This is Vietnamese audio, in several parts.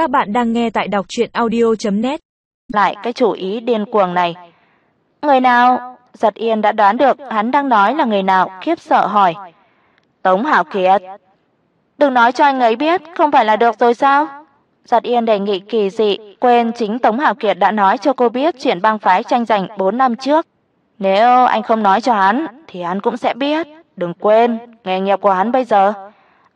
Các bạn đang nghe tại đọc audio net Lại cái chủ ý điên cuồng này. Người nào? Giật Yên đã đoán được hắn đang nói là người nào, khiếp sợ hỏi. Tống hảo Kiệt. Đừng nói cho anh ấy biết, không phải là được rồi sao? Giật Yên đề nghị kỳ dị, quên chính Tống hảo Kiệt đã nói cho cô biết chuyện băng phái tranh giành 4 năm trước. Nếu anh không nói cho hắn thì hắn cũng sẽ biết, đừng quên, nghề nghiệp của hắn bây giờ.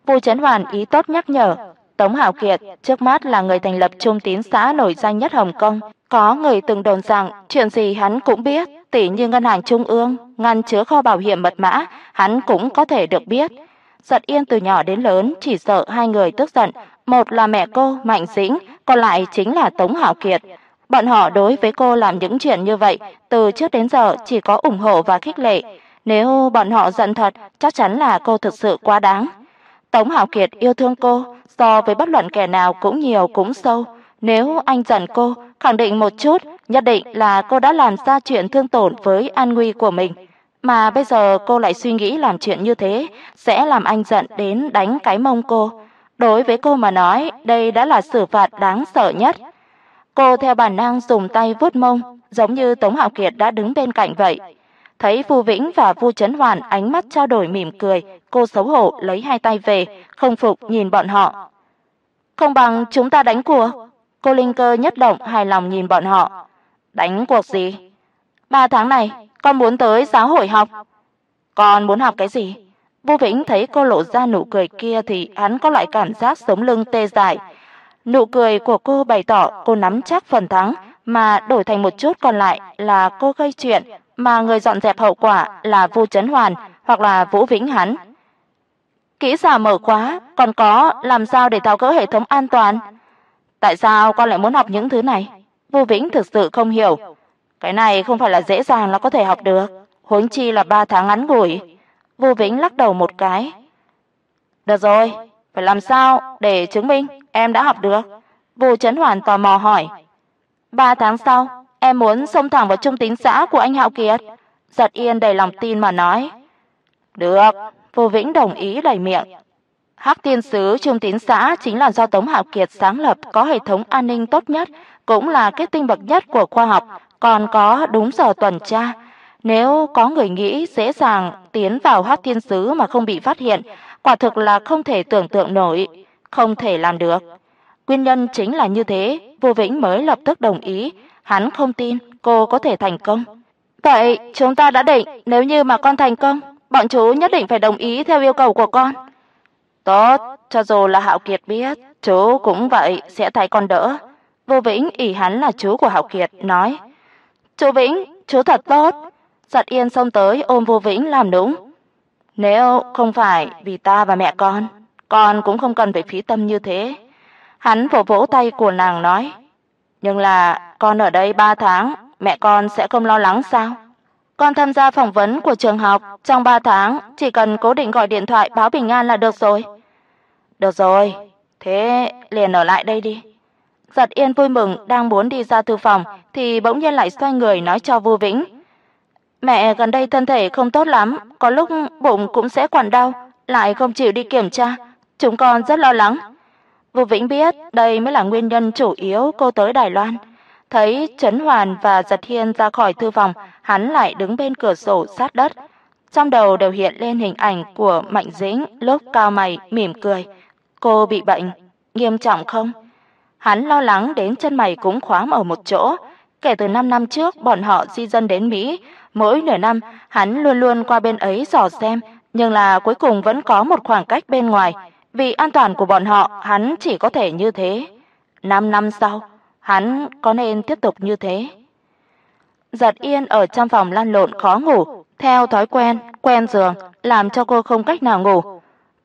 Vu Chấn Hoàn ý tốt nhắc nhở, Tống Hạo Kiệt trước mắt là người thành lập Trung Tín xã nổi danh nhất Hồng Kông, có người từng đồn rằng chuyện gì hắn cũng biết, tỉ như ngân hàng trung ương, ngăn chứa kho bảo hiểm mật mã, hắn cũng có thể được biết. Giật Yên từ nhỏ đến lớn chỉ sợ hai người tức giận, một là mẹ cô Mạnh Dĩnh, còn lại chính là Tống Hạo Kiệt. Bọn họ đối với cô làm những chuyện như vậy, từ trước đến giờ chỉ có ủng hộ và khích lệ. Nếu bọn họ giận thật, chắc chắn là cô thực sự quá đáng. Tống Hạo Kiệt yêu thương cô, so với bất luận kẻ nào cũng nhiều cũng sâu. Nếu anh giận cô, khẳng định một chút, nhất định là cô đã làm ra chuyện thương tổn với an nguy của mình. Mà bây giờ cô lại suy nghĩ làm chuyện như thế sẽ làm anh giận đến đánh cái mông cô. Đối với cô mà nói, đây đã là xử phạt đáng sợ nhất. Cô theo bản năng dùng tay vuốt mông, giống như Tống Hạo Kiệt đã đứng bên cạnh vậy. Thấy Vu Vĩnh và Vu Chấn Hoàn ánh mắt trao đổi mỉm cười, cô xấu hổ lấy hai tay về, không phục nhìn bọn họ. Không bằng chúng ta đánh cuộc. Cô Linh Cơ nhất động hài lòng nhìn bọn họ. Đánh cuộc gì? Ba tháng này, con muốn tới giáo hội học. Con muốn học cái gì? Vu Vĩnh thấy cô lộ ra nụ cười kia thì hắn có loại cảm giác sống lưng tê dại. Nụ cười của cô bày tỏ cô nắm chắc phần thắng, mà đổi thành một chút còn lại là cô gây chuyện, mà người dọn dẹp hậu quả là Vu Chấn Hoàn hoặc là Vũ Vĩnh hắn. Kỹ xảo mở khóa, còn có làm sao để tháo gỡ hệ thống an toàn? Tại sao con lại muốn học những thứ này? Vu Vĩnh thực sự không hiểu. Cái này không phải là dễ dàng là có thể học được, huống chi là 3 tháng ngắn ngủi. Vu Vĩnh lắc đầu một cái. Được rồi, phải làm sao để chứng minh em đã học được? Vu Chấn Hoàn tò mò hỏi. 3 tháng sau, em muốn xông thẳng vào trung tín xã của anh Hạo Kiệt. Giật Yên đầy lòng tin mà nói. Được, Vô Vĩnh đồng ý đầy miệng. Hắc Tiên sứ Trung Tín xã chính là do Tống Hạo Kiệt sáng lập, có hệ thống an ninh tốt nhất, cũng là kết tinh bậc nhất của khoa học, còn có đúng giờ tuần tra. Nếu có người nghĩ dễ dàng tiến vào Hắc Thiên sứ mà không bị phát hiện, quả thực là không thể tưởng tượng nổi, không thể làm được. Nguyên nhân chính là như thế, Vô Vĩnh mới lập tức đồng ý, hắn không tin cô có thể thành công. Vậy chúng ta đã định nếu như mà con thành công, bọn chú nhất định phải đồng ý theo yêu cầu của con. Tốt, cho dù là Hạo Kiệt biết, chú cũng vậy sẽ thấy con đỡ. Vô Vĩnh ỷ hắn là chú của Hạo Kiệt nói: "Chú Vĩnh, chú thật tốt." Giật Yên xông tới ôm Vô Vĩnh làm nũng. "Nếu không phải vì ta và mẹ con, con cũng không cần phải phí tâm như thế." Hắn vỗ vỗ tay của nàng nói: "Nhưng là con ở đây 3 tháng, mẹ con sẽ không lo lắng sao?" Con tham gia phỏng vấn của trường học, trong 3 tháng chỉ cần cố định gọi điện thoại báo bình an là được rồi. Được rồi, thế liền ở lại đây đi. Giật Yên vui mừng đang muốn đi ra thư phòng thì bỗng nhiên lại xoay người nói cho Vu Vĩnh. Mẹ gần đây thân thể không tốt lắm, có lúc bụng cũng sẽ quặn đau, lại không chịu đi kiểm tra, chúng con rất lo lắng. Vu Vĩnh biết đây mới là nguyên nhân chủ yếu cô tới Đài Loan. Thấy Trấn Hoàn và Giật Thiên ra khỏi thư phòng, hắn lại đứng bên cửa sổ sát đất. Trong đầu đều hiện lên hình ảnh của Mạnh Dĩnh lúc cao mày mỉm cười. Cô bị bệnh, nghiêm trọng không? Hắn lo lắng đến chân mày cũng khóa ở một chỗ. Kể từ 5 năm trước bọn họ di dân đến Mỹ, mỗi nửa năm hắn luôn luôn qua bên ấy dò xem, nhưng là cuối cùng vẫn có một khoảng cách bên ngoài. Vì an toàn của bọn họ, hắn chỉ có thể như thế. 5 năm sau, hắn có nên tiếp tục như thế? Giật Yên ở trong phòng lăn lộn khó ngủ, theo thói quen, quen giường, làm cho cô không cách nào ngủ.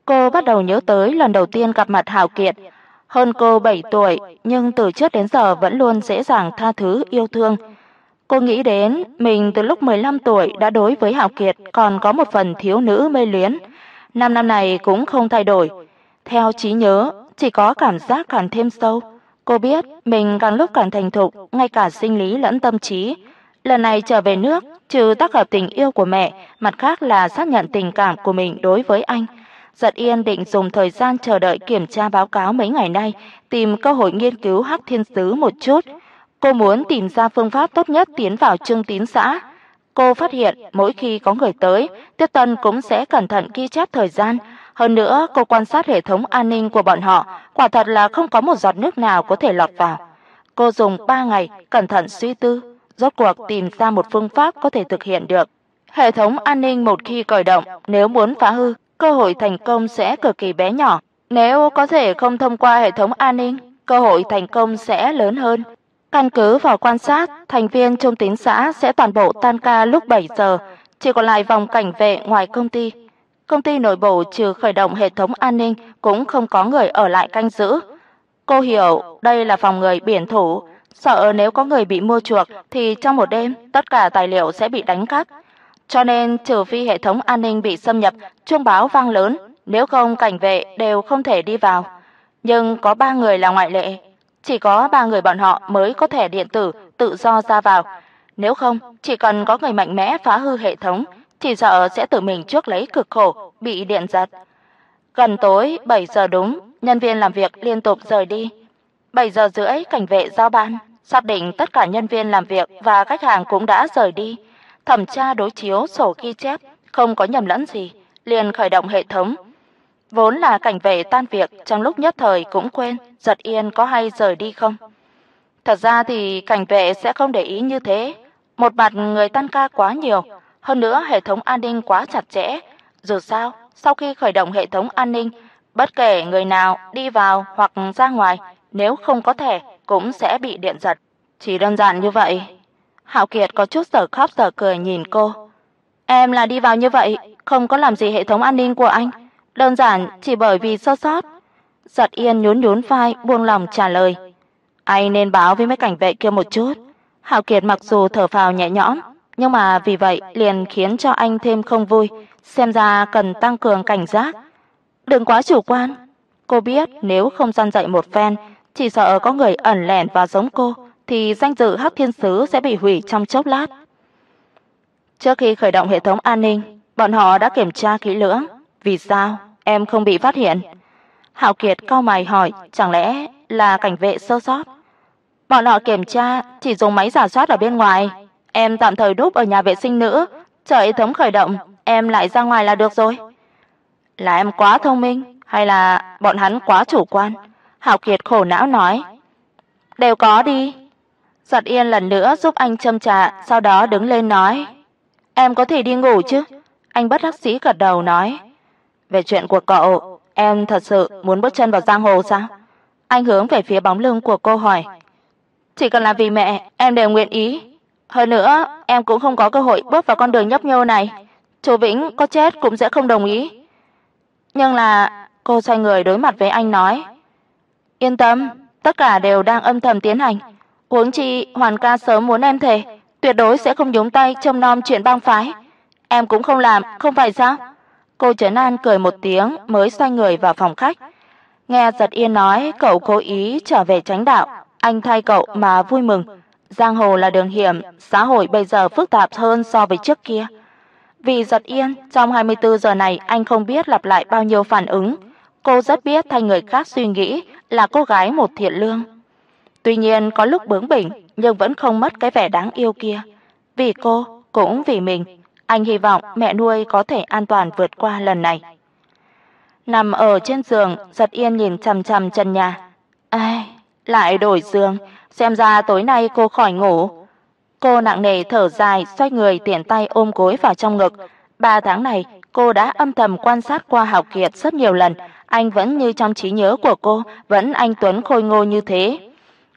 Cô bắt đầu nhớ tới lần đầu tiên gặp mặt Hạo Kiệt, hơn cô 7 tuổi, nhưng từ trước đến giờ vẫn luôn dễ dàng tha thứ yêu thương. Cô nghĩ đến mình từ lúc 15 tuổi đã đối với Hạo Kiệt còn có một phần thiếu nữ mê luyến, năm năm này cũng không thay đổi. Theo trí nhớ, chỉ có cảm giác càng thêm sâu. Cô biết mình càng lúc càng thành thục, ngay cả sinh lý lẫn tâm trí. Lần này trở về nước, trừ tác hợp tình yêu của mẹ, mặt khác là xác nhận tình cảm của mình đối với anh. Giật Yên định dùng thời gian chờ đợi kiểm tra báo cáo mấy ngày nay, tìm cơ hội nghiên cứu Hắc Thiên Sứ một chút. Cô muốn tìm ra phương pháp tốt nhất tiến vào Trương Tín xã. Cô phát hiện mỗi khi có người tới, Tiết Tân cũng sẽ cẩn thận ghi chép thời gian, hơn nữa, cô quan sát hệ thống an ninh của bọn họ, quả thật là không có một giọt nước nào có thể lọt vào. Cô dùng 3 ngày cẩn thận suy tư, rốt cuộc tìm ra một phương pháp có thể thực hiện được. Hệ thống an ninh một khi khởi động, nếu muốn phá hư, cơ hội thành công sẽ cực kỳ bé nhỏ. Nếu có thể không thông qua hệ thống an ninh, cơ hội thành công sẽ lớn hơn. Căn cứ vào quan sát, thành viên trong tín xã sẽ toàn bộ tan ca lúc 7 giờ, chỉ còn lại vòng cảnh vệ ngoài công ty. Công ty nội bộ trừ khởi động hệ thống an ninh cũng không có người ở lại canh giữ. Cô hiểu đây là phòng người biển thủ, sợ nếu có người bị mua chuộc thì trong một đêm tất cả tài liệu sẽ bị đánh cắp. Cho nên trừ phi hệ thống an ninh bị xâm nhập, chuông báo vang lớn, nếu không cảnh vệ đều không thể đi vào. Nhưng có ba người là ngoại lệ, chỉ có ba người bọn họ mới có thẻ điện tử tự do ra vào. Nếu không, chỉ cần có người mạnh mẽ phá hư hệ thống, chỉ sợ sẽ tự mình trước lấy cực khổ, bị điện giật. Gần tối 7 giờ đúng, nhân viên làm việc liên tục rời đi. 7 giờ rưỡi cảnh vệ giao ban, xác định tất cả nhân viên làm việc và khách hàng cũng đã rời đi, thẩm tra đối chiếu sổ ghi chép, không có nhầm lẫn gì, liền khởi động hệ thống. Vốn là cảnh vệ tan việc, trong lúc nhất thời cũng quên Giật Yên có hay rời đi không. Thật ra thì cảnh vệ sẽ không để ý như thế, một mặt người tan ca quá nhiều, hơn nữa hệ thống an ninh quá chặt chẽ, dù sao, sau khi khởi động hệ thống an ninh, bất kể người nào đi vào hoặc ra ngoài, nếu không có thẻ cũng sẽ bị điện giật. Chỉ đơn giản như vậy. Hạo Kiệt có chút sở khóc sở cười nhìn cô. Em là đi vào như vậy, không có làm gì hệ thống an ninh của anh, đơn giản chỉ bởi vì sơ sót. Giật Yên nhún nhún vai, buông lòng trả lời. Anh nên báo với mấy cảnh vệ kia một chút. Hạo Kiệt mặc dù thở phào nhẹ nhõm, nhưng mà vì vậy liền khiến cho anh thêm không vui, xem ra cần tăng cường cảnh giác. Đừng quá chủ quan, cô biết nếu không gian dạy một phen, chỉ sợ có người ẩn lẻn vào giống cô thì danh dự Hắc Thiên sứ sẽ bị hủy trong chốc lát. Trước khi khởi động hệ thống an ninh, bọn họ đã kiểm tra kỹ lưỡng, vì sao em không bị phát hiện? Hạo Kiệt cau mày hỏi, chẳng lẽ là cảnh vệ sơ sót? Bọn họ kiểm tra chỉ dùng máy giả soát ở bên ngoài, em tạm thời núp ở nhà vệ sinh nữ, chờ hệ thống khởi động, em lại ra ngoài là được rồi. Là em quá thông minh hay là bọn hắn quá chủ quan? Hạo Kiệt khổ não nói. Đều có đi. Giật Yên lần nữa giúp anh châm trà, sau đó đứng lên nói: "Em có thể đi ngủ chứ?" Anh bất đắc dĩ gật đầu nói: "Về chuyện của cậu, em thật sự muốn bước chân vào giang hồ sao?" Anh hướng về phía bóng lưng của cô hỏi: "Chỉ cần là vì mẹ, em đều nguyện ý." Hơn nữa, em cũng không có cơ hội bước vào con đường nhấp nhô này. Chu Vĩnh có chết cũng sẽ không đồng ý. Nhưng là cô xoay người đối mặt với anh nói: "Yên tâm, tất cả đều đang âm thầm tiến hành. Huống chi Hoàn ca sớm muốn em thề, tuyệt đối sẽ không nhúng tay trông nom chuyện bang phái. Em cũng không làm, không phải sao?" Cô Trấn An cười một tiếng mới xoay người vào phòng khách. Nghe Giật Yên nói cậu cố ý trở về tránh đạo, anh thay cậu mà vui mừng Giang hồ là đường hiểm, xã hội bây giờ phức tạp hơn so với trước kia. Vì giật yên, trong 24 giờ này anh không biết lặp lại bao nhiêu phản ứng. Cô rất biết thay người khác suy nghĩ là cô gái một thiện lương. Tuy nhiên có lúc bướng bỉnh nhưng vẫn không mất cái vẻ đáng yêu kia. Vì cô, cũng vì mình, anh hy vọng mẹ nuôi có thể an toàn vượt qua lần này. Nằm ở trên giường, Giật Yên nhìn chằm chằm chân nhà. Ai, lại đổi giường, xem ra tối nay cô khỏi ngủ. Cô nặng nề thở dài, xoay người tiện tay ôm gối vào trong ngực. Ba tháng này, cô đã âm thầm quan sát qua Hạo Kiệt rất nhiều lần, anh vẫn như trong trí nhớ của cô, vẫn anh tuấn khôi ngô như thế.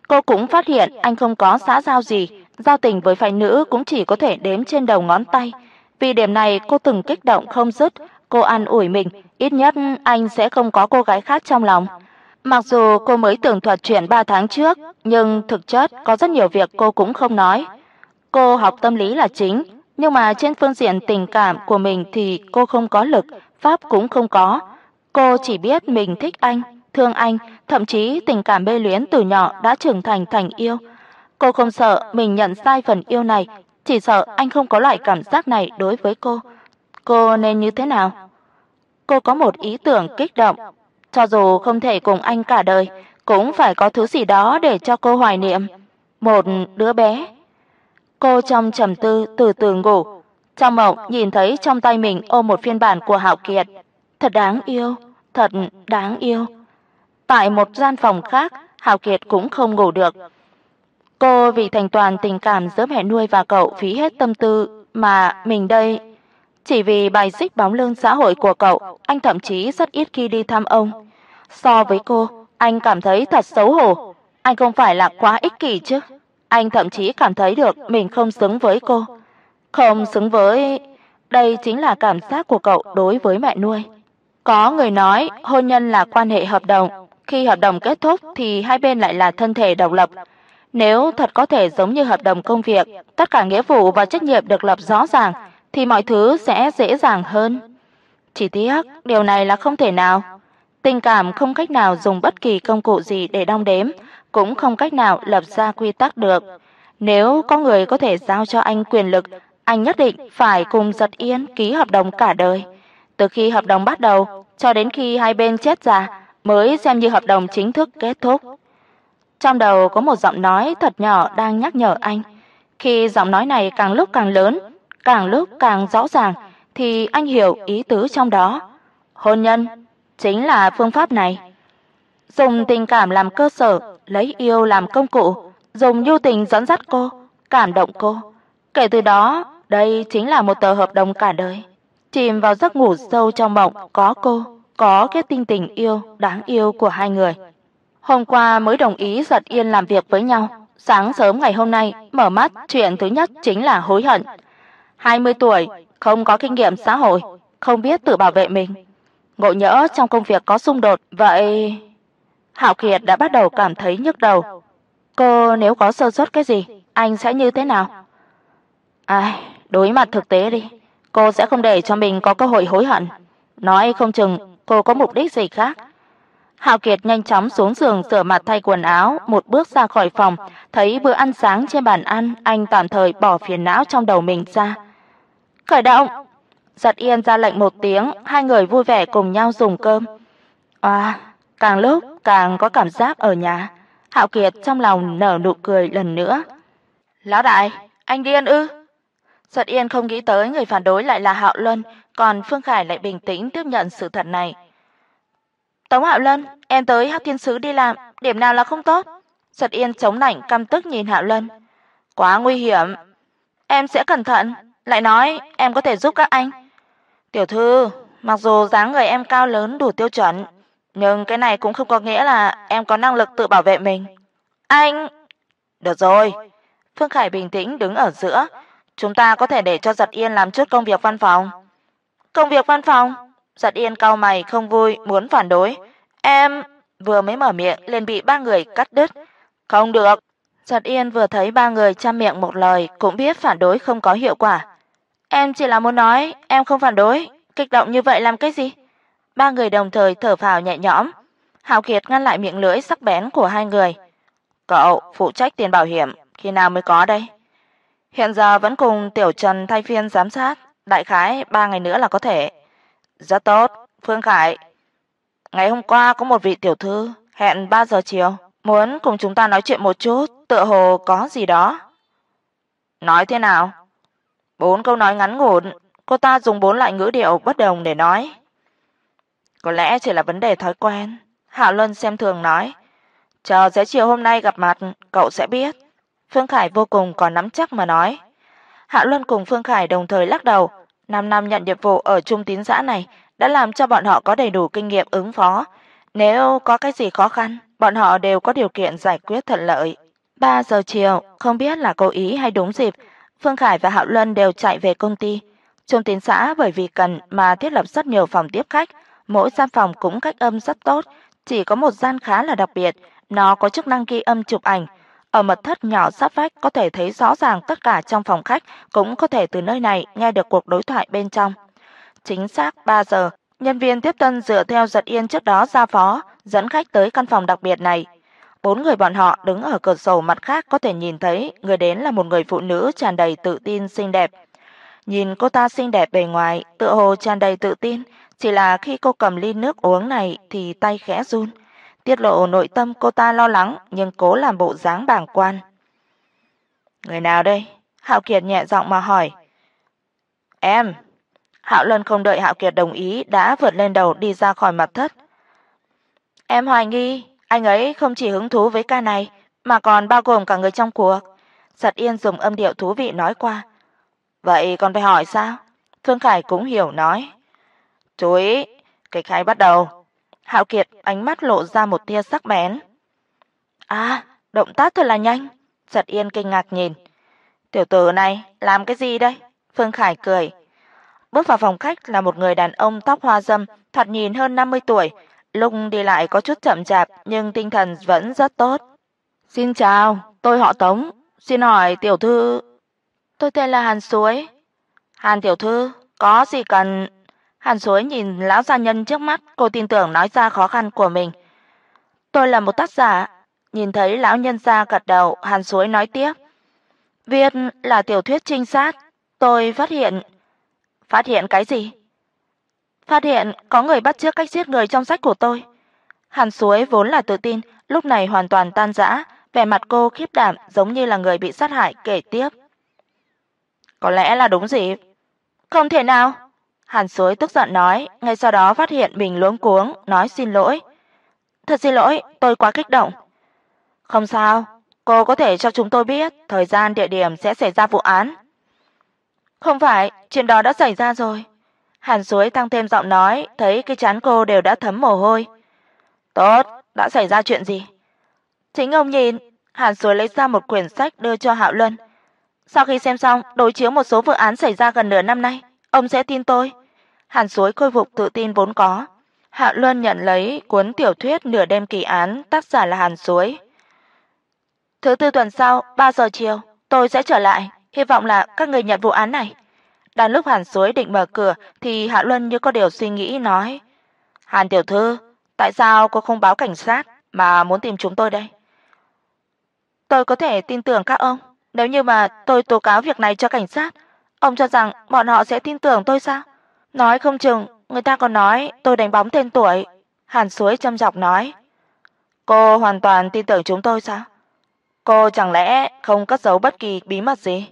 Cô cũng phát hiện anh không có xã giao gì, giao tình với phái nữ cũng chỉ có thể đếm trên đầu ngón tay. Vì điểm này cô từng kích động không dứt, cô an ủi mình, ít nhất anh sẽ không có cô gái khác trong lòng. Mặc dù cô mới tường thuật chuyện 3 tháng trước, nhưng thực chất có rất nhiều việc cô cũng không nói. Cô học tâm lý là chính, nhưng mà trên phương diện tình cảm của mình thì cô không có lực, pháp cũng không có. Cô chỉ biết mình thích anh, thương anh, thậm chí tình cảm mê luyến từ nhỏ đã trưởng thành thành yêu. Cô không sợ mình nhận sai phần yêu này, chỉ sợ anh không có loại cảm giác này đối với cô. Cô nên như thế nào? cô có một ý tưởng kích động, cho dù không thể cùng anh cả đời, cũng phải có thứ gì đó để cho cô hoài niệm, một đứa bé. Cô trong trầm tư từ từ ngủ, trong mộng nhìn thấy trong tay mình ôm một phiên bản của Hạo Kiệt, thật đáng yêu, thật đáng yêu. Tại một gian phòng khác, Hạo Kiệt cũng không ngủ được. Cô vì thành toàn tình cảm giữa mẹ nuôi và cậu phí hết tâm tư mà mình đây chỉ vì bài xích bóng lưng xã hội của cậu, anh thậm chí rất ít khi đi thăm ông. So với cô, anh cảm thấy thật xấu hổ. Anh không phải là quá ích kỷ chứ? Anh thậm chí cảm thấy được mình không xứng với cô. Không xứng với đây chính là cảm giác của cậu đối với mẹ nuôi. Có người nói hôn nhân là quan hệ hợp đồng, khi hợp đồng kết thúc thì hai bên lại là thân thể độc lập. Nếu thật có thể giống như hợp đồng công việc, tất cả nghĩa vụ và trách nhiệm được lập rõ ràng thì mọi thứ sẽ dễ dàng hơn. Chỉ tiếc, điều này là không thể nào. Tình cảm không cách nào dùng bất kỳ công cụ gì để đong đếm, cũng không cách nào lập ra quy tắc được. Nếu có người có thể giao cho anh quyền lực, anh nhất định phải cùng Giật Yên ký hợp đồng cả đời. Từ khi hợp đồng bắt đầu cho đến khi hai bên chết già mới xem như hợp đồng chính thức kết thúc. Trong đầu có một giọng nói thật nhỏ đang nhắc nhở anh. Khi giọng nói này càng lúc càng lớn, càng lúc càng rõ ràng thì anh hiểu ý tứ trong đó. Hôn nhân chính là phương pháp này. Dùng tình cảm làm cơ sở, lấy yêu làm công cụ, dùng nhu tình dẫn dắt cô, cảm động cô. Kể từ đó, đây chính là một tờ hợp đồng cả đời. Chìm vào giấc ngủ sâu trong mộng có cô, có cái tinh tình yêu đáng yêu của hai người. Hôm qua mới đồng ý giật yên làm việc với nhau, sáng sớm ngày hôm nay mở mắt, chuyện thứ nhất chính là hối hận. 20 tuổi, không có kinh nghiệm xã hội, không biết tự bảo vệ mình. Ngộ nhỡ trong công việc có xung đột, vậy Hạo Kiệt đã bắt đầu cảm thấy nhức đầu. Cô nếu có sơ suất cái gì, anh sẽ như thế nào? Ai, đối mặt thực tế đi, cô sẽ không để cho mình có cơ hội hối hận. Nói không chừng cô có mục đích gì khác. Hạo Kiệt nhanh chóng xuống giường rửa mặt thay quần áo, một bước ra khỏi phòng, thấy bữa ăn sáng trên bàn ăn, anh tạm thời bỏ phiền não trong đầu mình ra. Khởi động. Giật Yên ra lệnh một tiếng, hai người vui vẻ cùng nhau dùng cơm. À, càng lúc càng có cảm giác ở nhà. Hạo Kiệt trong lòng nở nụ cười lần nữa. "Lão đại, anh điên ư?" Giật Yên không nghĩ tới người phản đối lại là Hạo Luân, còn Phương Khải lại bình tĩnh tiếp nhận sự thật này. "Tống Hạo Luân, em tới Hắc Thiên sứ đi làm, điểm nào là không tốt?" Giật Yên chống nạnh căm tức nhìn Hạo Luân. "Quá nguy hiểm, em sẽ cẩn thận." Lại nói em có thể giúp các anh. Tiểu thư, mặc dù dáng người em cao lớn đủ tiêu chuẩn, nhưng cái này cũng không có nghĩa là em có năng lực tự bảo vệ mình. Anh Được rồi. Phương Khải bình tĩnh đứng ở giữa, chúng ta có thể để cho Giật Yên làm chút công việc văn phòng. Công việc văn phòng? Giật Yên cau mày không vui, muốn phản đối. Em vừa mới mở miệng liền bị ba người cắt đứt. Không được. Giật Yên vừa thấy ba người chăm miệng một lời, cũng biết phản đối không có hiệu quả, Em chỉ là muốn nói, em không phản đối, kích động như vậy làm cái gì? Ba người đồng thời thở phào nhẹ nhõm. Hạo Kiệt ngăn lại miệng lưỡi sắc bén của hai người. "Cậu phụ trách tiền bảo hiểm, khi nào mới có đây?" Hiện giờ vẫn cùng Tiểu Trần thay phiên giám sát, đại khái 3 ngày nữa là có thể. Rất tốt, Phương Khải. Ngày hôm qua có một vị tiểu thư hẹn 3 giờ chiều, muốn cùng chúng ta nói chuyện một chút, tựa hồ có gì đó. Nói thế nào? Bốn câu nói ngắn ngủn, cô ta dùng bốn loại ngữ điệu bất đồng để nói. Có lẽ chỉ là vấn đề thói quen, Hạ Luân xem thường nói. Chờ tới chiều hôm nay gặp mặt, cậu sẽ biết. Phương Khải vô cùng có nắm chắc mà nói. Hạ Luân cùng Phương Khải đồng thời lắc đầu, 5 năm nhận nhiệm vụ ở trung tín xã này đã làm cho bọn họ có đầy đủ kinh nghiệm ứng phó, nếu có cái gì khó khăn, bọn họ đều có điều kiện giải quyết thuận lợi. 3 giờ chiều, không biết là cố ý hay đúng dịp, Phương Khải và Hạo Luân đều chạy về công ty. Trung tín xã bởi vì cần mà thiết lập rất nhiều phòng tiếp khách, mỗi gian phòng cũng cách âm rất tốt, chỉ có một gian khá là đặc biệt, nó có chức năng ghi âm chụp ảnh. Ở mật thất nhỏ sát vách có thể thấy rõ ràng tất cả trong phòng khách, cũng có thể từ nơi này nghe được cuộc đối thoại bên trong. Chính xác 3 giờ, nhân viên tiếp tân dựa theo giật yên trước đó ra phó, dẫn khách tới căn phòng đặc biệt này. Bốn người bọn họ đứng ở cửa sổ mặt khác có thể nhìn thấy người đến là một người phụ nữ tràn đầy tự tin xinh đẹp. Nhìn cô ta xinh đẹp bề ngoài, tựa hồ tràn đầy tự tin, chỉ là khi cô cầm ly nước uống này thì tay khẽ run, tiết lộ nội tâm cô ta lo lắng nhưng cố làm bộ dáng bàng quan. "Người nào đây?" Hạo Kiệt nhẹ giọng mà hỏi. "Em." Hạo Luân không đợi Hạo Kiệt đồng ý đã vượt lên đầu đi ra khỏi mặt thất. "Em hoài nghi anh ấy không chỉ hứng thú với ca này mà còn bao gồm cả người trong cuộc." Sật Yên dùng âm điệu thú vị nói qua. "Vậy còn phải hỏi sao?" Phương Khải cũng hiểu nói. "Chú ý, kịch hay bắt đầu." Hạo Kiệt ánh mắt lộ ra một tia sắc bén. "À, động tác thật là nhanh." Giật Yên kinh ngạc nhìn. "Tiểu tử này làm cái gì đây?" Phương Khải cười. Bước vào phòng khách là một người đàn ông tóc hoa râm, thoạt nhìn hơn 50 tuổi, lúc đi lại có chút chậm chạp nhưng tinh thần vẫn rất tốt. "Xin chào, tôi họ Tống, xin hỏi tiểu thư?" "Tôi tên là Hàn Suối." "Hàn tiểu thư, có gì cần?" Hàn Suối nhìn lão gia nhân trước mắt, cô tin tưởng nói ra khó khăn của mình. "Tôi là một tác giả." Nhìn thấy lão nhân gia gật đầu, Hàn Suối nói tiếp. "Viết là tiểu thuyết trinh sát, tôi phát hiện." "Phát hiện cái gì?" "Phát hiện có người bắt chước cách giết người trong sách của tôi." Hàn Suối vốn là tự tin, lúc này hoàn toàn tan rã, vẻ mặt cô khiếp đảm giống như là người bị sát hại kể tiếp. "Có lẽ là đúng gì?" "Không thể nào." Hàn Suối tức giận nói, ngay sau đó phát hiện mình luống cuống, nói xin lỗi. "Thật xin lỗi, tôi quá kích động." "Không sao, cô có thể cho chúng tôi biết thời gian địa điểm sẽ xảy ra vụ án." "Không phải, chuyện đó đã xảy ra rồi." Hàn Suối tăng thêm giọng nói, thấy cái trán cô đều đã thấm mồ hôi. "Tốt, đã xảy ra chuyện gì?" Chính ông nhìn, Hàn Suối lấy ra một quyển sách đưa cho Hạo Luân. Sau khi xem xong, đối chiếu một số vụ án xảy ra gần nửa năm nay, ông sẽ tin tôi. Hàn Suối khôi phục tự tin vốn có. Hạ Luân nhận lấy cuốn tiểu thuyết Nửa đêm kỳ án, tác giả là Hàn Suối. Thứ tư tuần sau, 3 giờ chiều, tôi sẽ trở lại, hy vọng là các người nhận vụ án này. Đang lúc Hàn Suối định mở cửa thì Hạ Luân như có điều suy nghĩ nói: "Hàn tiểu thư, tại sao cô không báo cảnh sát mà muốn tìm chúng tôi đây?" "Tôi có thể tin tưởng các ông, nếu như mà tôi tố cáo việc này cho cảnh sát, ông cho rằng bọn họ sẽ tin tưởng tôi sao?" Nói không chừng người ta còn nói tôi đánh bóng tên tuổi." Hàn Suối châm chọc nói. "Cô hoàn toàn tin tưởng chúng tôi sao? Cô chẳng lẽ không cất giấu bất kỳ bí mật gì?"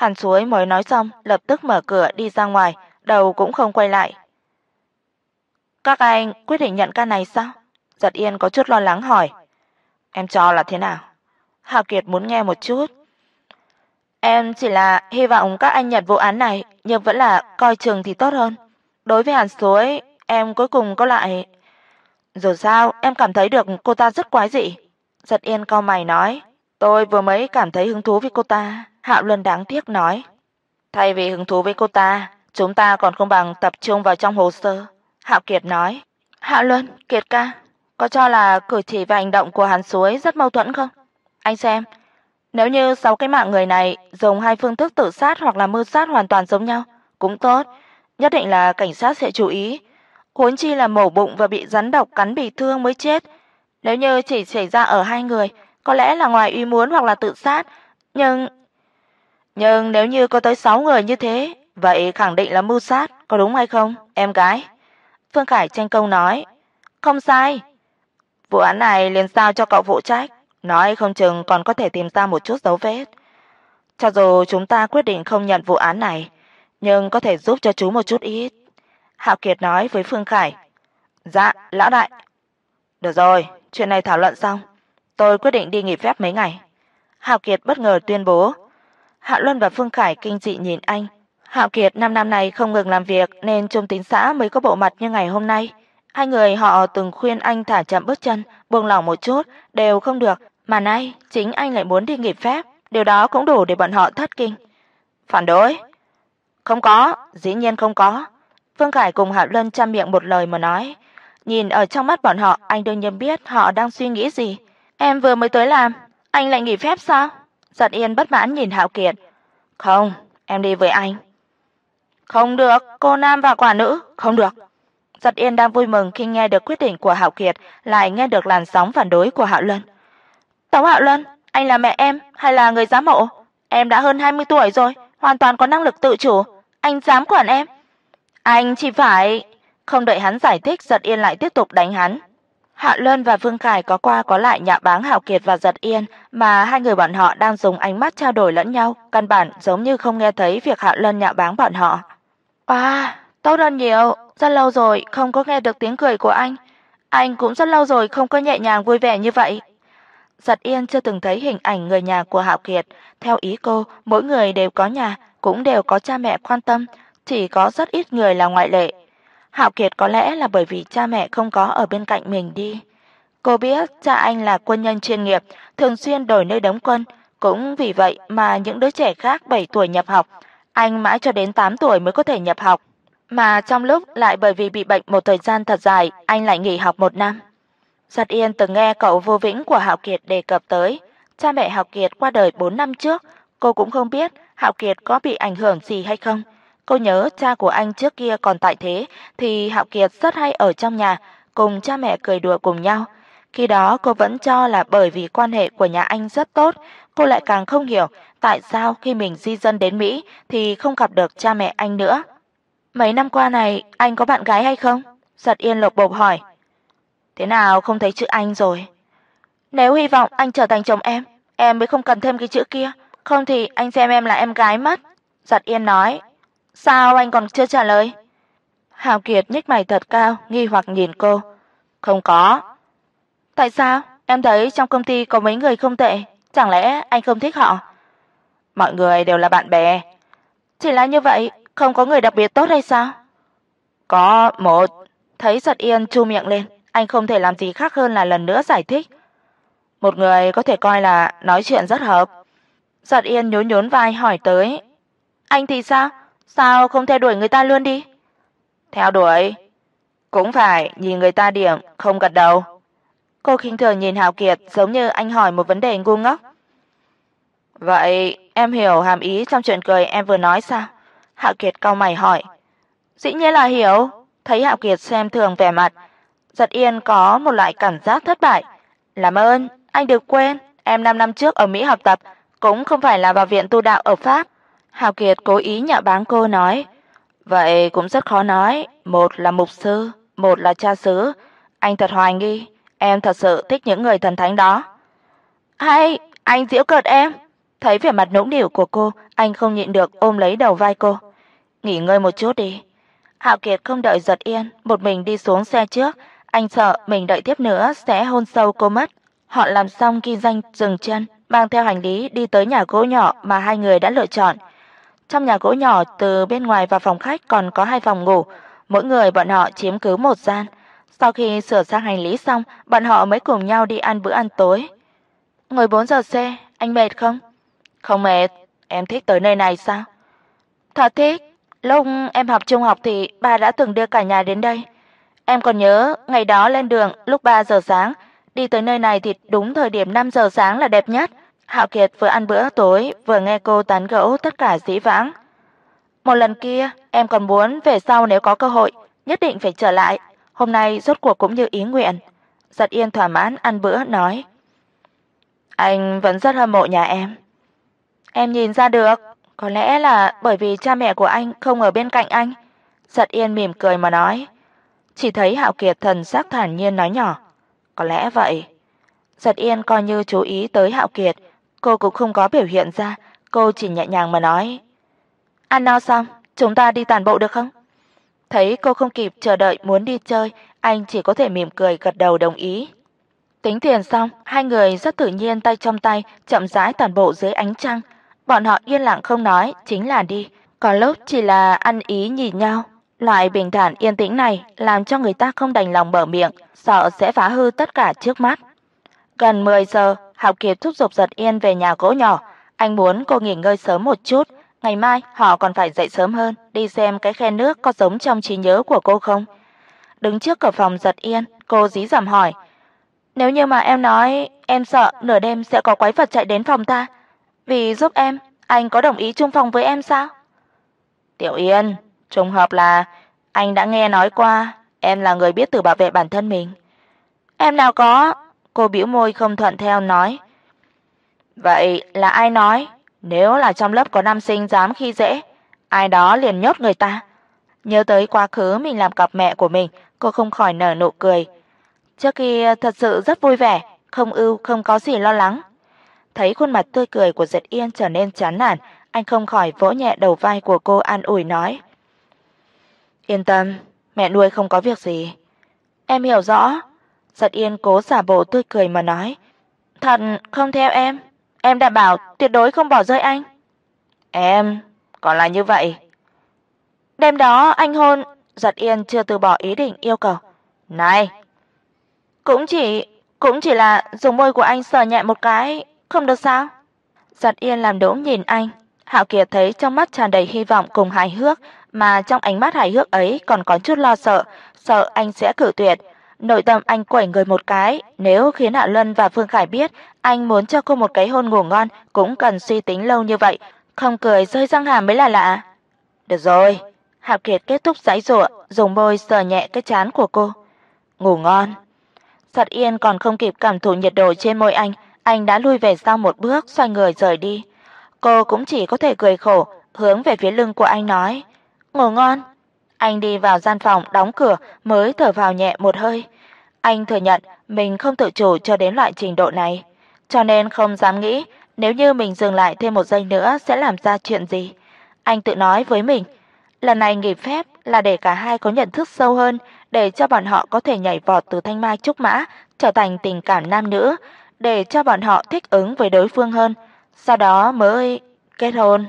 Hàn Suối mới nói xong, lập tức mở cửa đi ra ngoài, đầu cũng không quay lại. "Các anh quyết định nhận ca này sao?" Giật Yên có chút lo lắng hỏi. "Em cho là thế nào?" Hà Kiệt muốn nghe một chút. Em chỉ là hy vọng các anh nhận vụ án này, nhưng vẫn là coi chừng thì tốt hơn. Đối với Hàn Suối, em cuối cùng có lại Dù sao, em cảm thấy được cô ta rất quái dị." Giật Yên cau mày nói, "Tôi vừa mới cảm thấy hứng thú với cô ta." Hạo Luân đáng tiếc nói, "Thay vì hứng thú với cô ta, chúng ta còn không bằng tập trung vào trong hồ sơ." Hạo Kiệt nói, "Hạo Luân, Kiệt ca, có cho là cử chỉ và hành động của Hàn Suối rất mâu thuẫn không? Anh xem, nếu như sáu cái mạng người này dùng hai phương thức tự sát hoặc là mưu sát hoàn toàn giống nhau, cũng tốt, nhất định là cảnh sát sẽ chú ý. Huống chi là mổ bụng và bị rắn độc cắn bị thương mới chết. Nếu như chỉ xảy ra ở hai người, có lẽ là ngoài ý muốn hoặc là tự sát, nhưng nhưng nếu như có tới 6 người như thế, vậy khẳng định là mưu sát, có đúng hay không, em gái? Phương Khải tranh công nói, không sai. Vụ án này liền giao cho cậu phụ trách nói không chừng còn có thể tìm ra một chút dấu vết. Cho dù chúng ta quyết định không nhận vụ án này, nhưng có thể giúp cho chú một chút ít." Hạo Kiệt nói với Phương Khải. "Dạ, lão đại." "Được rồi, chuyện này thảo luận xong, tôi quyết định đi nghỉ phép mấy ngày." Hạo Kiệt bất ngờ tuyên bố. Hạ Luân và Phương Khải kinh dị nhìn anh. Hạo Kiệt năm năm này không ngừng làm việc nên Trung Tín xã mới có bộ mặt như ngày hôm nay. Hai người họ từng khuyên anh thả chậm bước chân, buông lỏng một chút, đều không được, mà nay chính anh lại muốn đi nghỉ phép, điều đó cũng đủ để bọn họ thất kinh. Phản đối? Không có, dĩ nhiên không có. Phương Khải cùng Hạ Luân chăm miệng một lời mà nói. Nhìn ở trong mắt bọn họ, anh đương nhiên biết họ đang suy nghĩ gì. Em vừa mới tới làm, anh lại nghỉ phép sao? Giật Yên bất mãn nhìn Hạo Kiệt. Không, em đi với anh. Không được, cô nam và quả nữ, không được. Giật Yên đang vui mừng khi nghe được quyết định của Hạo Kiệt, lại nghe được làn sóng phản đối của Hạo Luân. Tống Hạo Luân, anh là mẹ em hay là người giám hộ? Em đã hơn 20 tuổi rồi, hoàn toàn có năng lực tự chủ. anh dám quản em? Anh chỉ phải Không đợi hắn giải thích, Giật Yên lại tiếp tục đánh hắn. Hạ Luân và Vương Khải có qua có lại nhạ báng Hạo Kiệt và Giật Yên, mà hai người bọn họ đang dùng ánh mắt trao đổi lẫn nhau, căn bản giống như không nghe thấy việc Hạ Luân nhạ báng bọn họ. "À, tốt hơn nhiều, rất lâu rồi không có nghe được tiếng cười của anh. Anh cũng rất lâu rồi không có nhẹ nhàng vui vẻ như vậy." Giật Yên chưa từng thấy hình ảnh người nhà của Hạo Kiệt, theo ý cô, mỗi người đều có nhà, cũng đều có cha mẹ quan tâm, chỉ có rất ít người là ngoại lệ. Hạo Kiệt có lẽ là bởi vì cha mẹ không có ở bên cạnh mình đi. Cô biết cha anh là quân nhân chuyên nghiệp, thường xuyên đổi nơi đóng quân, cũng vì vậy mà những đứa trẻ khác 7 tuổi nhập học, anh mãi cho đến 8 tuổi mới có thể nhập học, mà trong lúc lại bởi vì bị bệnh một thời gian thật dài, anh lại nghỉ học một năm. Giật Yên từng nghe cậu Vô Vĩnh của Hạo Kiệt đề cập tới, cha mẹ Hạo Kiệt qua đời 4 năm trước, cô cũng không biết Hạo Kiệt có bị ảnh hưởng gì hay không. Cô nhớ cha của anh trước kia còn tại thế thì Hạo Kiệt rất hay ở trong nhà cùng cha mẹ cười đùa cùng nhau. Khi đó cô vẫn cho là bởi vì quan hệ của nhà anh rất tốt, cô lại càng không hiểu tại sao khi mình di dân đến Mỹ thì không gặp được cha mẹ anh nữa. Mấy năm qua này anh có bạn gái hay không? Giật Yên lộc bộc hỏi. Thế nào không thấy chữ anh rồi? Nếu hy vọng anh trở thành chồng em, em mới không cần thêm cái chữ kia, không thì anh xem em là em gái mất." Giật Yên nói. "Sao anh còn chưa trả lời?" Hào Kiệt nhếch mày thật cao, nghi hoặc nhìn cô. "Không có." "Tại sao? Em thấy trong công ty có mấy người không tệ, chẳng lẽ anh không thích họ?" "Mọi người đều là bạn bè." "Chỉ là như vậy, không có người đặc biệt tốt hay sao?" "Có một." Thấy Giật Yên chu miệng lên, anh không thể làm gì khác hơn là lần nữa giải thích. Một người có thể coi là nói chuyện rất hợp. Giật Yên nhún nhún vai hỏi tới, "Anh thì sao? Sao không theo đuổi người ta luôn đi?" "Theo đuổi cũng phải nhìn người ta điểm, không gật đầu." Cô khinh thường nhìn Hạo Kiệt giống như anh hỏi một vấn đề ngu ngốc. "Vậy em hiểu hàm ý trong chuyện cười em vừa nói sao?" Hạo Kiệt cau mày hỏi. "Dĩ nhiên là hiểu." Thấy Hạo Kiệt xem thường vẻ mặt, Giật Yên có một loại cảm giác thất bại. "Làm ơn, anh đừng quên, em 5 năm trước ở Mỹ học tập, cũng không phải là vào viện tu đạo ở Pháp." Hạo Kiệt cố ý nhạo báng cô nói. "Vậy cũng rất khó nói, một là mục sư, một là cha xứ, anh thật hoài nghi, em thật sự thích những người thần thánh đó." "Hay, anh giễu cợt em." Thấy vẻ mặt nũng nịu của cô, anh không nhịn được ôm lấy đầu vai cô. "Nghỉ ngơi một chút đi." Hạo Kiệt không đợi Giật Yên, một mình đi xuống xe trước, anh sợ mình đợi tiếp nữa sẽ hôn sâu cô mất. Họ làm xong ghi danh dừng chân, mang theo hành lý đi tới nhà gỗ nhỏ mà hai người đã lựa chọn. Trong nhà gỗ nhỏ từ bên ngoài vào phòng khách còn có hai phòng ngủ, mỗi người bọn họ chiếm cứ một gian. Sau khi sửa sang hành lý xong, bọn họ mới cùng nhau đi ăn bữa ăn tối. Ngồi 4 giờ xe, anh mệt không? Không mệt, em thích tới nơi này sao? Thật thích. Lúc em học trung học thì ba đã từng đưa cả nhà đến đây. Em còn nhớ ngày đó lên đường lúc 3 giờ sáng, đi tới nơi này thì đúng thời điểm 5 giờ sáng là đẹp nhất. Hạo Kiệt vừa ăn bữa tối, vừa nghe cô tán gẫu tất cả dĩ vãng. Một lần kia, em còn muốn về sau nếu có cơ hội, nhất định phải trở lại. Hôm nay rốt cuộc cũng như ý nguyện. Giật Yên thỏa mãn ăn bữa nói: "Anh vẫn rất hâm mộ nhà em." Em nhìn ra được, có lẽ là bởi vì cha mẹ của anh không ở bên cạnh anh." Giật Yên mỉm cười mà nói. Chỉ thấy Hạo Kiệt thần sắc thản nhiên nói nhỏ, "Có lẽ vậy." Giật Yên coi như chú ý tới Hạo Kiệt, cô cũng không có biểu hiện ra, cô chỉ nhẹ nhàng mà nói, "Ăn no xong, chúng ta đi tản bộ được không?" Thấy cô không kịp chờ đợi muốn đi chơi, anh chỉ có thể mỉm cười gật đầu đồng ý. Tính tiền xong, hai người rất tự nhiên tay trong tay chậm rãi tản bộ dưới ánh trăng. Bọn họ yên lặng không nói, chính là đi, có lúc chỉ là ăn ý nhìn nhau. Loại bình thản yên tĩnh này làm cho người ta không đành lòng mở miệng, sợ sẽ phá hư tất cả trước mắt. Gần 10 giờ, Hạo Kiệt thúc giục Giật Yên về nhà gỗ nhỏ, anh muốn cô nghỉ ngơi sớm một chút, ngày mai họ còn phải dậy sớm hơn, đi xem cái khe nước có giống trong trí nhớ của cô không. Đứng trước cửa phòng Giật Yên, cô dí dỏm hỏi: "Nếu như mà em nói em sợ nửa đêm sẽ có quái vật chạy đến phòng ta, vì giúp em, anh có đồng ý chung phòng với em sao?" "Tiểu Yên, trùng hợp là anh đã nghe nói qua em là người biết tự bảo vệ bản thân mình." "Em nào có?" Cô bĩu môi không thuận theo nói. "Vậy là ai nói? Nếu là trong lớp có nam sinh dám khi dễ, ai đó liền nhốt người ta. Nhớ tới quá khứ mình làm cặp mẹ của mình, cô không khỏi nở nụ cười. Trước kia thật sự rất vui vẻ, không ưu không có gì lo lắng. Thấy khuôn mặt tươi cười của Dật Yên trở nên chán nản, anh không khỏi vỗ nhẹ đầu vai của cô an ủi nói: "Yên tâm, mẹ nuôi không có việc gì." "Em hiểu rõ." Giật Yên cố giả bộ tươi cười mà nói: "Thật không theo em, em đảm bảo tuyệt đối không bỏ rơi anh." "Em, còn là như vậy." Đêm đó anh hôn, Giật Yên chưa từ bỏ ý định yêu cầu. "Này, cũng chỉ cũng chỉ là dùng môi của anh sờ nhẹ một cái, không được sao?" Giật Yên làm đỗ nhìn anh, Hạo Kiệt thấy trong mắt tràn đầy hy vọng cùng hài hước, mà trong ánh mắt hài hước ấy còn có chút lo sợ, sợ anh sẽ cự tuyệt. Nội tâm anh quẩy người một cái, nếu khiến Hạ Luân và Phương Khải biết anh muốn cho cô một cái hôn ngủ ngon, cũng cần suy tính lâu như vậy, không cười rơi răng hàm mới là lạ. Được rồi, hạ Kiệt kết thúc giãy giụa, dùng môi sờ nhẹ cái trán của cô. Ngủ ngon. Sật Yên còn không kịp cảm thụ nhiệt độ trên môi anh, anh đã lui về sau một bước, xoay người rời đi. Cô cũng chỉ có thể cười khổ, hướng về phía lưng của anh nói: "Ngủ ngon." Anh đi vào gian phòng đóng cửa mới thở vào nhẹ một hơi. Anh thừa nhận mình không tự chủ cho đến loại trình độ này, cho nên không dám nghĩ nếu như mình dừng lại thêm một giây nữa sẽ làm ra chuyện gì. Anh tự nói với mình, lần này nghỉ phép là để cả hai có nhận thức sâu hơn, để cho bọn họ có thể nhảy vọt từ thanh mai trúc mã trở thành tình cảm nam nữ, để cho bọn họ thích ứng với đối phương hơn, sau đó mới kết hôn.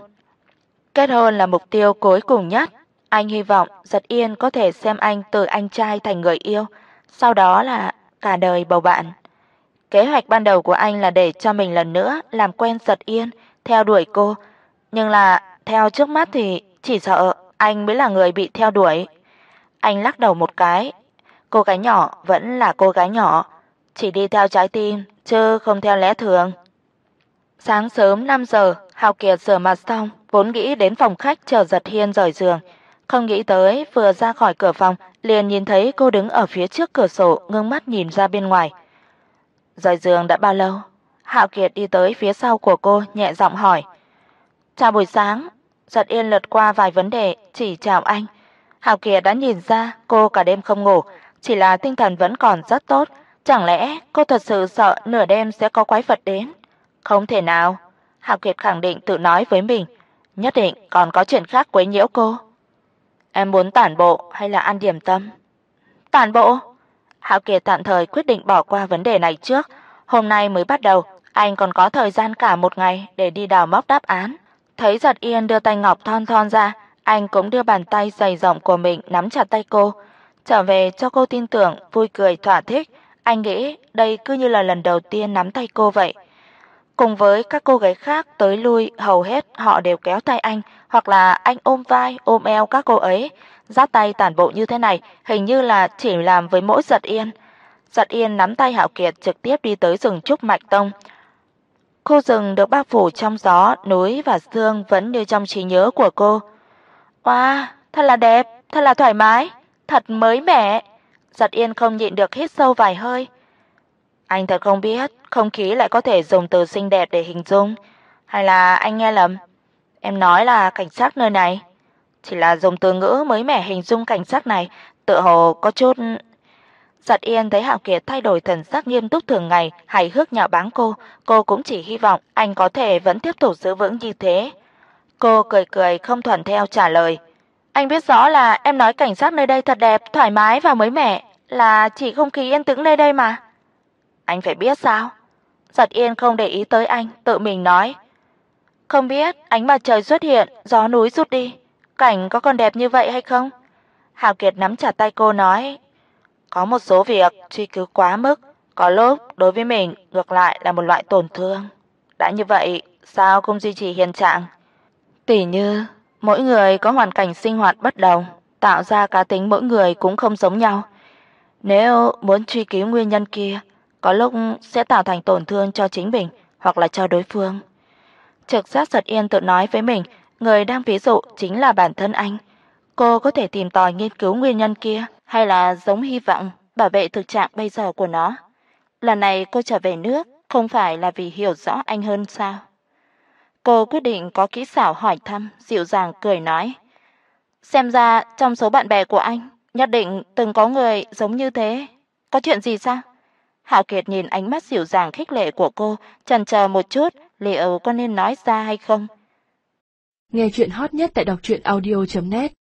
Kết hôn là mục tiêu cuối cùng nhất. Anh hy vọng Giật Yên có thể xem anh từ anh trai thành người yêu, sau đó là cả đời bầu bạn. Kế hoạch ban đầu của anh là để cho mình lần nữa làm quen Giật Yên, theo đuổi cô, nhưng là theo trước mắt thì chỉ sợ anh mới là người bị theo đuổi. Anh lắc đầu một cái, cô gái nhỏ vẫn là cô gái nhỏ, chỉ đi theo trái tim chứ không theo lẽ thường. Sáng sớm 5 giờ, Hạo Kiệt rửa mặt xong, vốn nghĩ đến phòng khách chờ Giật Hiên rời giường, không nghĩ tới vừa ra khỏi cửa phòng, liền nhìn thấy cô đứng ở phía trước cửa sổ, ngưng mắt nhìn ra bên ngoài. Rời giường đã bao lâu? Hạo Kiệt đi tới phía sau của cô, nhẹ giọng hỏi. "Chào buổi sáng." Giật Yên lật qua vài vấn đề, chỉ chào anh. Hạo Kiệt đã nhìn ra cô cả đêm không ngủ, chỉ là tinh thần vẫn còn rất tốt, chẳng lẽ cô thật sự sợ nửa đêm sẽ có quái vật đến? Không thể nào. Hạo Kiệt khẳng định tự nói với mình, nhất định còn có chuyện khác quấy nhiễu cô. Em muốn tản bộ hay là ăn điểm tâm? Tản bộ? Hạo Kiệt tạm thời quyết định bỏ qua vấn đề này trước, hôm nay mới bắt đầu, anh còn có thời gian cả một ngày để đi đào móc đáp án. Thấy Giật Yên đưa tay ngọc thon thon ra, anh cũng đưa bàn tay dày rộng của mình nắm chặt tay cô, trở về cho cô tin tưởng, vui cười thỏa thích. Anh nghĩ đây cứ như là lần đầu tiên nắm tay cô vậy. Cùng với các cô gái khác tới lui, hầu hết họ đều kéo tay anh, hoặc là anh ôm vai, ôm eo các cô ấy, giáp tay tản bộ như thế này, hình như là chỉ làm với mỗi Giật Yên. Giật Yên nắm tay Hạo Kiệt trực tiếp đi tới rừng trúc Mạch Tông. Khu rừng được bao phủ trong gió, núi và sương vẫn như trong trí nhớ của cô. Wow, thật là đẹp, thật là thoải mái, thật mới mẻ. Giật Yên không nhịn được hít sâu vài hơi. Anh thật không biết, không khí lại có thể dùng từ xinh đẹp để hình dung, hay là anh nghe lầm? Em nói là cảnh sắc nơi này, chỉ là dùng từ ngữ mới mẻ hình dung cảnh sắc này, tựa hồ có chút Giật Yên thấy Hạo Kiệt thay đổi thần sắc nghiêm túc thường ngày, hài hước nhạo báng cô, cô cũng chỉ hy vọng anh có thể vẫn tiếp tục giữ vững như thế. Cô cười cười không thuận theo trả lời. Anh biết rõ là em nói cảnh sắc nơi đây thật đẹp, thoải mái và mới mẻ, là chỉ không khí yên tĩnh nơi đây mà. Anh phải biết sao? Giật Yên không để ý tới anh, tự mình nói. Không biết ánh mặt trời xuất hiện, gió núi rút đi, cảnh có còn đẹp như vậy hay không? Hào Kiệt nắm chặt tay cô nói, có một số việc truy cứu quá mức, có lúc đối với mình ngược lại là một loại tổn thương. Đã như vậy, sao không duy trì hiện trạng? Tỷ như, mỗi người có hoàn cảnh sinh hoạt bất đồng, tạo ra cá tính mỗi người cũng không giống nhau. Nếu muốn truy cứu nguyên nhân kia, có lúc sẽ tạo thành tổn thương cho chính mình hoặc là cho đối phương. Trực giác giật yên tự nói với mình, người đang ví dụ chính là bản thân anh. Cô có thể tìm tòi nghiên cứu nguyên nhân kia, hay là giống hy vọng bảo vệ thực trạng bây giờ của nó. Lần này cô trở về nước không phải là vì hiểu rõ anh hơn sao? Cô quyết định có kỹ xảo hỏi thăm, dịu dàng cười nói: "Xem ra trong số bạn bè của anh, nhất định từng có người giống như thế, có chuyện gì sao?" Hạ Kiệt nhìn ánh mắt dịu dàng khích lệ của cô, chần chờ một chút, liệu có nên nói ra hay không. Nghe chuyện hot nhất tại đọc truyện audio net